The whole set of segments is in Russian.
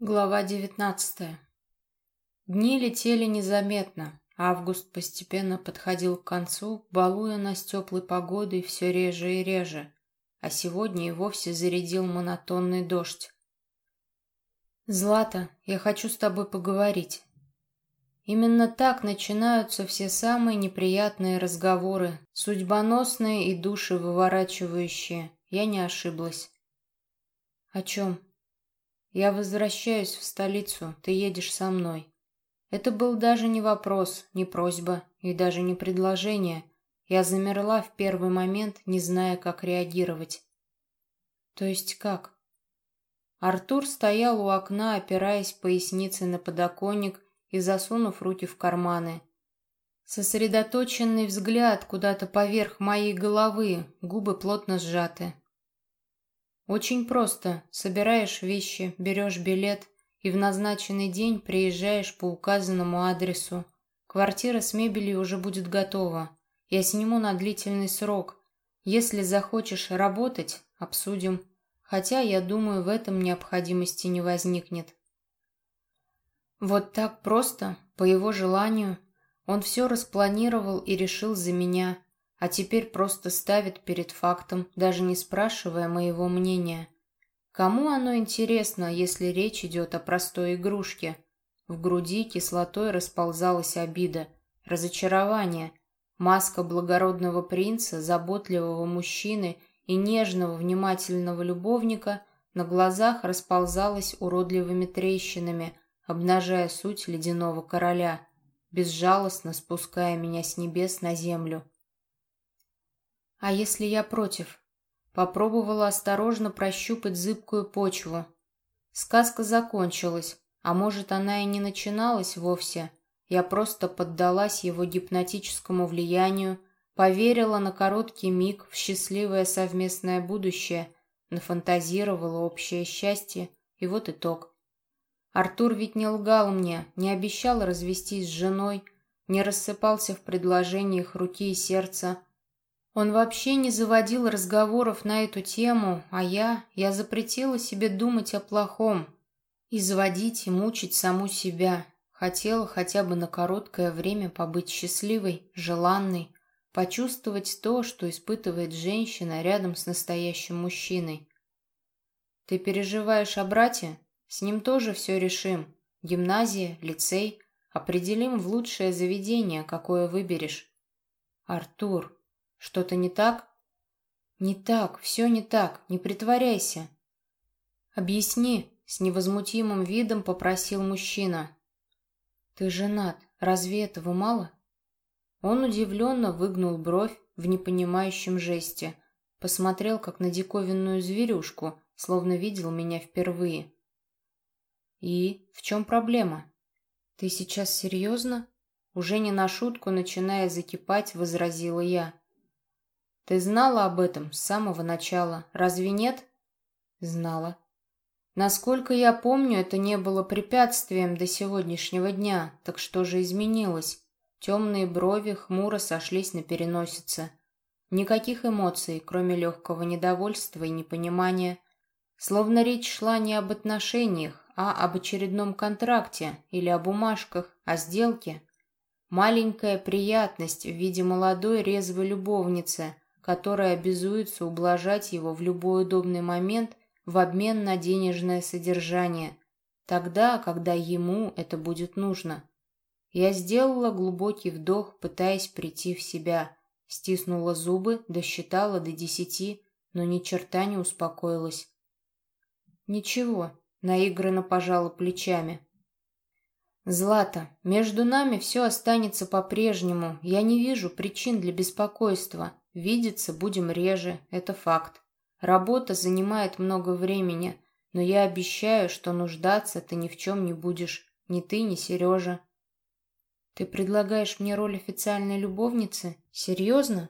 Глава девятнадцатая. Дни летели незаметно. Август постепенно подходил к концу, балуя нас теплой погодой все реже и реже. А сегодня и вовсе зарядил монотонный дождь. «Злата, я хочу с тобой поговорить». Именно так начинаются все самые неприятные разговоры, судьбоносные и души выворачивающие. Я не ошиблась. «О чем?» Я возвращаюсь в столицу, ты едешь со мной. Это был даже не вопрос, не просьба и даже не предложение. Я замерла в первый момент, не зная, как реагировать. То есть как? Артур стоял у окна, опираясь поясницей на подоконник и засунув руки в карманы. Сосредоточенный взгляд куда-то поверх моей головы, губы плотно сжаты. Очень просто. Собираешь вещи, берешь билет и в назначенный день приезжаешь по указанному адресу. Квартира с мебелью уже будет готова. Я сниму на длительный срок. Если захочешь работать, обсудим. Хотя, я думаю, в этом необходимости не возникнет. Вот так просто, по его желанию, он все распланировал и решил за меня а теперь просто ставит перед фактом, даже не спрашивая моего мнения. Кому оно интересно, если речь идет о простой игрушке? В груди кислотой расползалась обида, разочарование. Маска благородного принца, заботливого мужчины и нежного внимательного любовника на глазах расползалась уродливыми трещинами, обнажая суть ледяного короля, безжалостно спуская меня с небес на землю. А если я против? Попробовала осторожно прощупать зыбкую почву. Сказка закончилась, а может, она и не начиналась вовсе. Я просто поддалась его гипнотическому влиянию, поверила на короткий миг в счастливое совместное будущее, нафантазировала общее счастье, и вот итог. Артур ведь не лгал мне, не обещал развестись с женой, не рассыпался в предложениях руки и сердца, он вообще не заводил разговоров на эту тему, а я, я запретила себе думать о плохом. И заводить и мучить саму себя. Хотела хотя бы на короткое время побыть счастливой, желанной, почувствовать то, что испытывает женщина рядом с настоящим мужчиной. Ты переживаешь о брате? С ним тоже все решим. Гимназия, лицей. Определим в лучшее заведение, какое выберешь. Артур, что-то не так? Не так, все не так, не притворяйся. Объясни, с невозмутимым видом попросил мужчина. Ты женат, разве этого мало? Он удивленно выгнул бровь в непонимающем жесте, посмотрел как на диковинную зверюшку, словно видел меня впервые. И в чем проблема? Ты сейчас серьезно? Уже не на шутку, начиная закипать, возразила я. Ты знала об этом с самого начала, разве нет? Знала. Насколько я помню, это не было препятствием до сегодняшнего дня, так что же изменилось? Темные брови хмуро сошлись на переносице. Никаких эмоций, кроме легкого недовольства и непонимания. Словно речь шла не об отношениях, а об очередном контракте или о бумажках, о сделке. Маленькая приятность в виде молодой резвой любовницы – которая обязуется ублажать его в любой удобный момент в обмен на денежное содержание, тогда, когда ему это будет нужно. Я сделала глубокий вдох, пытаясь прийти в себя, стиснула зубы, досчитала до десяти, но ни черта не успокоилась. «Ничего», — наигранно пожала плечами. «Злата, между нами все останется по-прежнему. Я не вижу причин для беспокойства. Видеться будем реже, это факт. Работа занимает много времени, но я обещаю, что нуждаться ты ни в чем не будешь. Ни ты, ни Сережа. Ты предлагаешь мне роль официальной любовницы? Серьезно?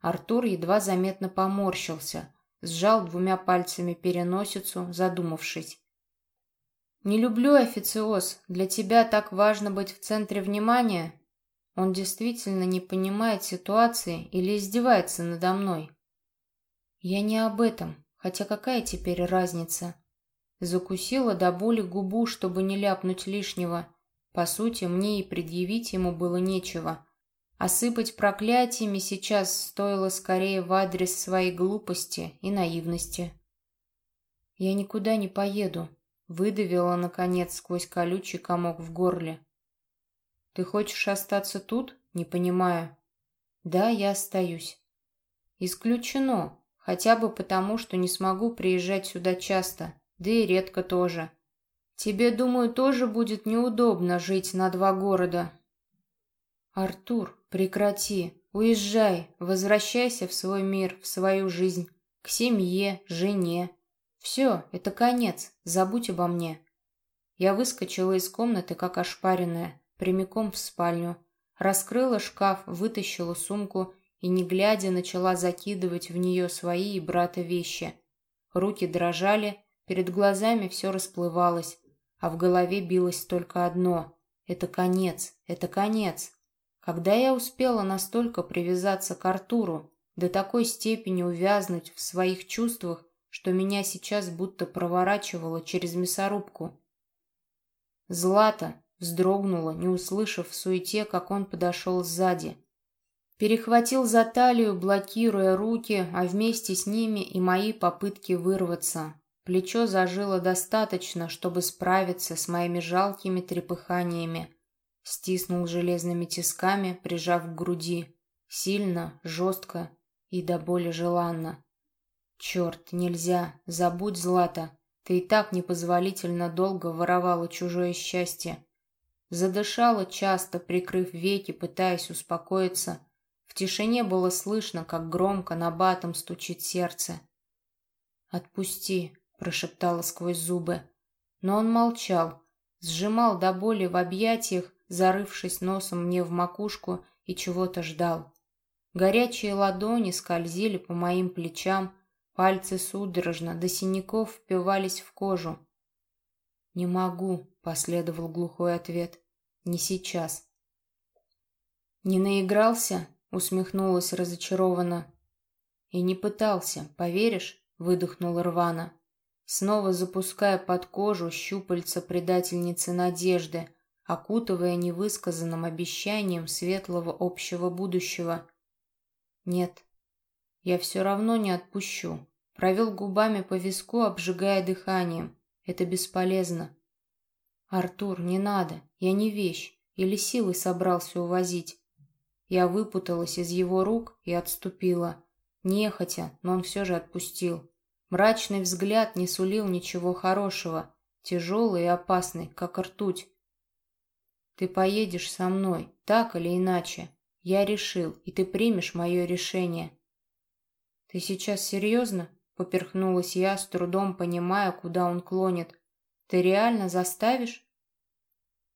Артур едва заметно поморщился, сжал двумя пальцами переносицу, задумавшись. «Не люблю официоз. Для тебя так важно быть в центре внимания?» Он действительно не понимает ситуации или издевается надо мной? Я не об этом, хотя какая теперь разница? Закусила до боли губу, чтобы не ляпнуть лишнего. По сути, мне и предъявить ему было нечего. Осыпать проклятиями сейчас стоило скорее в адрес своей глупости и наивности. «Я никуда не поеду», — выдавила, наконец, сквозь колючий комок в горле. «Ты хочешь остаться тут?» «Не понимаю». «Да, я остаюсь». «Исключено, хотя бы потому, что не смогу приезжать сюда часто, да и редко тоже. Тебе, думаю, тоже будет неудобно жить на два города». «Артур, прекрати, уезжай, возвращайся в свой мир, в свою жизнь, к семье, жене. Все, это конец, забудь обо мне». Я выскочила из комнаты, как ошпаренная, прямиком в спальню. Раскрыла шкаф, вытащила сумку и, не глядя, начала закидывать в нее свои и брата вещи. Руки дрожали, перед глазами все расплывалось, а в голове билось только одно — это конец, это конец. Когда я успела настолько привязаться к Артуру, до такой степени увязнуть в своих чувствах, что меня сейчас будто проворачивало через мясорубку. Злата, Вздрогнула, не услышав в суете, как он подошел сзади. Перехватил за талию, блокируя руки, а вместе с ними и мои попытки вырваться. Плечо зажило достаточно, чтобы справиться с моими жалкими трепыханиями. Стиснул железными тисками, прижав к груди. Сильно, жестко и до боли желанно. Черт, нельзя, забудь, Злата. Ты и так непозволительно долго воровала чужое счастье. Задышала часто, прикрыв веки, пытаясь успокоиться. В тишине было слышно, как громко на батом стучит сердце. «Отпусти», — прошептала сквозь зубы. Но он молчал, сжимал до боли в объятиях, зарывшись носом мне в макушку и чего-то ждал. Горячие ладони скользили по моим плечам, пальцы судорожно до синяков впивались в кожу. «Не могу», — последовал глухой ответ. Не сейчас. Не наигрался? Усмехнулась разочарованно. И не пытался, поверишь? Выдохнула рвано. Снова запуская под кожу щупальца предательницы надежды, окутывая невысказанным обещанием светлого общего будущего. Нет, я все равно не отпущу. Провел губами по виску, обжигая дыханием. Это бесполезно. «Артур, не надо, я не вещь, или силой собрался увозить». Я выпуталась из его рук и отступила. Нехотя, но он все же отпустил. Мрачный взгляд не сулил ничего хорошего, тяжелый и опасный, как ртуть. «Ты поедешь со мной, так или иначе. Я решил, и ты примешь мое решение». «Ты сейчас серьезно?» — поперхнулась я, с трудом понимая, куда он клонит. Ты реально заставишь?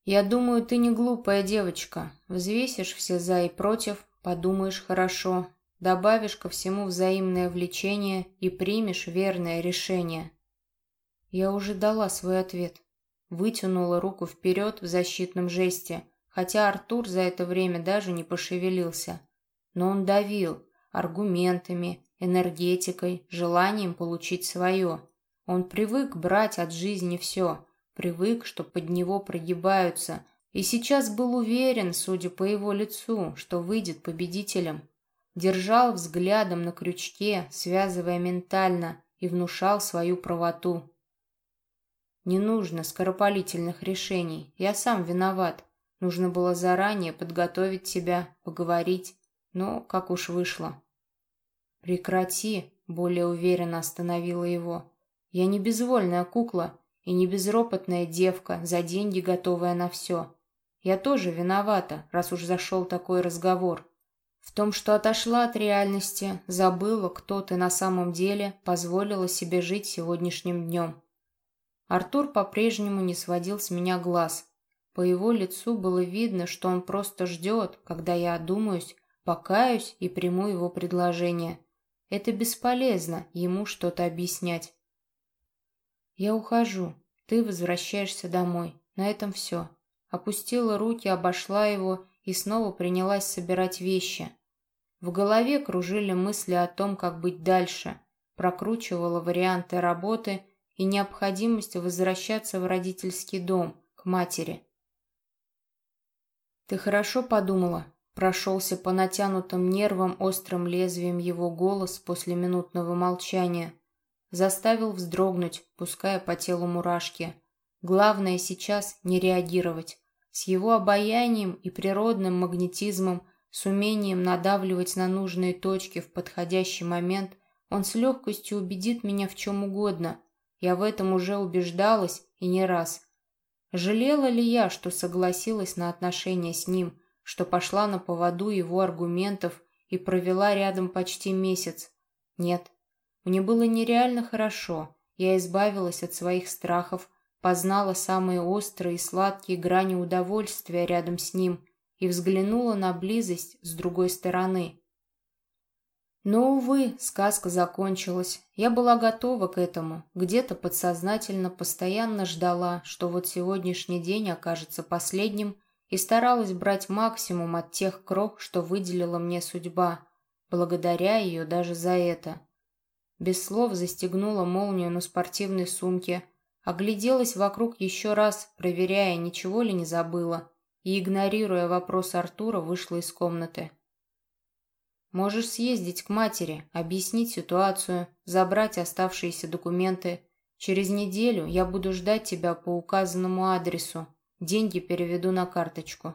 Я думаю, ты не глупая девочка. Взвесишь все за и против, подумаешь хорошо, добавишь ко всему взаимное влечение и примешь верное решение. Я уже дала свой ответ. Вытянула руку вперед в защитном жесте, хотя Артур за это время даже не пошевелился. Но он давил аргументами, энергетикой, желанием получить свое. Он привык брать от жизни все, привык, что под него прогибаются, и сейчас был уверен, судя по его лицу, что выйдет победителем. Держал взглядом на крючке, связывая ментально, и внушал свою правоту. Не нужно скоропалительных решений, я сам виноват. Нужно было заранее подготовить себя, поговорить, но как уж вышло. «Прекрати», — более уверенно остановила его. Я не безвольная кукла и не безропотная девка, за деньги готовая на все. Я тоже виновата, раз уж зашел такой разговор. В том, что отошла от реальности, забыла, кто ты на самом деле, позволила себе жить сегодняшним днем. Артур по-прежнему не сводил с меня глаз. По его лицу было видно, что он просто ждет, когда я одумаюсь, покаюсь и приму его предложение. Это бесполезно ему что-то объяснять. «Я ухожу. Ты возвращаешься домой. На этом все». Опустила руки, обошла его и снова принялась собирать вещи. В голове кружили мысли о том, как быть дальше. Прокручивала варианты работы и необходимость возвращаться в родительский дом, к матери. «Ты хорошо подумала?» Прошелся по натянутым нервам острым лезвием его голос после минутного молчания. Заставил вздрогнуть, пуская по телу мурашки. Главное сейчас не реагировать. С его обаянием и природным магнетизмом, с умением надавливать на нужные точки в подходящий момент, он с легкостью убедит меня в чем угодно. Я в этом уже убеждалась и не раз. Жалела ли я, что согласилась на отношения с ним, что пошла на поводу его аргументов и провела рядом почти месяц? Нет. Мне было нереально хорошо. Я избавилась от своих страхов, познала самые острые и сладкие грани удовольствия рядом с ним и взглянула на близость с другой стороны. Но, увы, сказка закончилась. Я была готова к этому. Где-то подсознательно постоянно ждала, что вот сегодняшний день окажется последним, и старалась брать максимум от тех крох, что выделила мне судьба, благодаря ее даже за это. Без слов застегнула молнию на спортивной сумке, огляделась вокруг еще раз, проверяя, ничего ли не забыла, и, игнорируя вопрос Артура, вышла из комнаты. Можешь съездить к матери, объяснить ситуацию, забрать оставшиеся документы. Через неделю я буду ждать тебя по указанному адресу. Деньги переведу на карточку».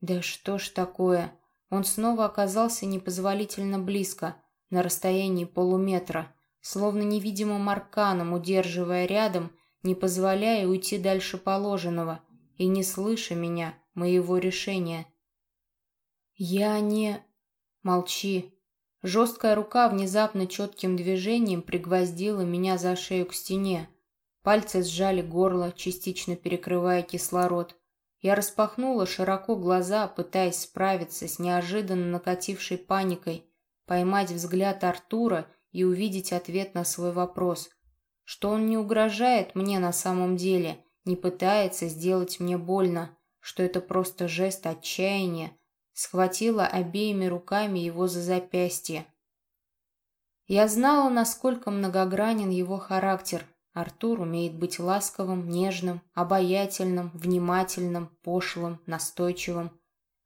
Да что ж такое? Он снова оказался непозволительно близко, на расстоянии полуметра, словно невидимым арканом, удерживая рядом, не позволяя уйти дальше положенного и не слыша меня, моего решения. «Я не...» «Молчи». Жесткая рука внезапно четким движением пригвоздила меня за шею к стене. Пальцы сжали горло, частично перекрывая кислород. Я распахнула широко глаза, пытаясь справиться с неожиданно накатившей паникой, поймать взгляд Артура и увидеть ответ на свой вопрос. Что он не угрожает мне на самом деле, не пытается сделать мне больно, что это просто жест отчаяния, схватила обеими руками его за запястье. Я знала, насколько многогранен его характер. Артур умеет быть ласковым, нежным, обаятельным, внимательным, пошлым, настойчивым.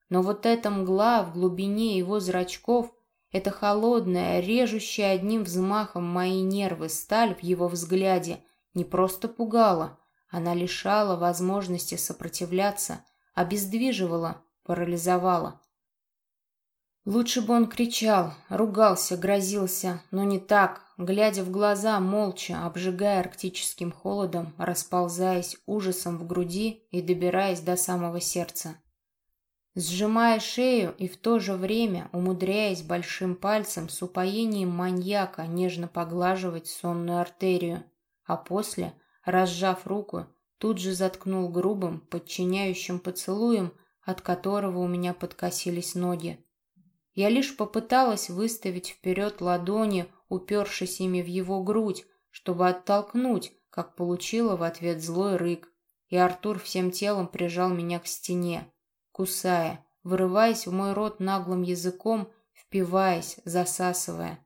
Но вот эта мгла в глубине его зрачков, эта холодная, режущая одним взмахом мои нервы сталь в его взгляде, не просто пугала, она лишала возможности сопротивляться, обездвиживала, парализовало. Лучше бы он кричал, ругался, грозился, но не так, глядя в глаза, молча, обжигая арктическим холодом, расползаясь ужасом в груди и добираясь до самого сердца. Сжимая шею и в то же время умудряясь большим пальцем с упоением маньяка нежно поглаживать сонную артерию, а после, разжав руку, тут же заткнул грубым, подчиняющим поцелуем – от которого у меня подкосились ноги. Я лишь попыталась выставить вперед ладони, упершись ими в его грудь, чтобы оттолкнуть, как получила в ответ злой рык. И Артур всем телом прижал меня к стене, кусая, вырываясь в мой рот наглым языком, впиваясь, засасывая.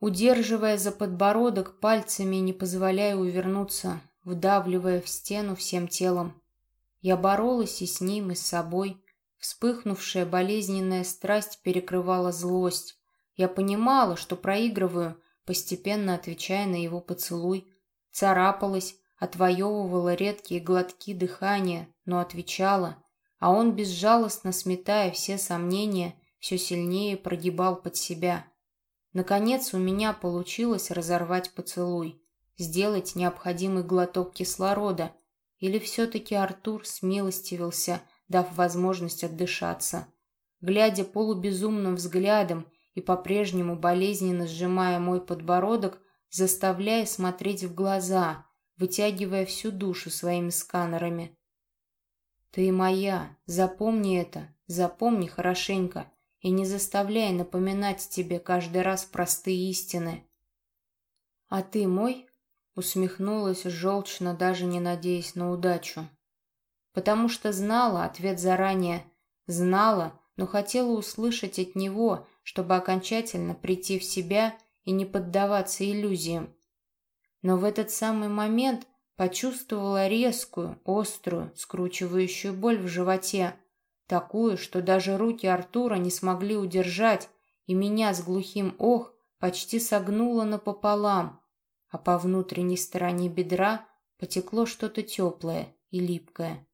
Удерживая за подбородок пальцами, не позволяя увернуться, вдавливая в стену всем телом. Я боролась и с ним, и с собой. Вспыхнувшая болезненная страсть перекрывала злость. Я понимала, что проигрываю, постепенно отвечая на его поцелуй. Царапалась, отвоевывала редкие глотки дыхания, но отвечала. А он, безжалостно сметая все сомнения, все сильнее прогибал под себя. Наконец у меня получилось разорвать поцелуй, сделать необходимый глоток кислорода — или все-таки Артур смилостивился, дав возможность отдышаться? Глядя полубезумным взглядом и по-прежнему болезненно сжимая мой подбородок, заставляя смотреть в глаза, вытягивая всю душу своими сканерами. «Ты моя, запомни это, запомни хорошенько и не заставляй напоминать тебе каждый раз простые истины». «А ты мой?» Усмехнулась желчно, даже не надеясь на удачу. Потому что знала ответ заранее. Знала, но хотела услышать от него, чтобы окончательно прийти в себя и не поддаваться иллюзиям. Но в этот самый момент почувствовала резкую, острую, скручивающую боль в животе, такую, что даже руки Артура не смогли удержать, и меня с глухим «ох» почти согнуло напополам, а по внутренней стороне бедра потекло что-то теплое и липкое.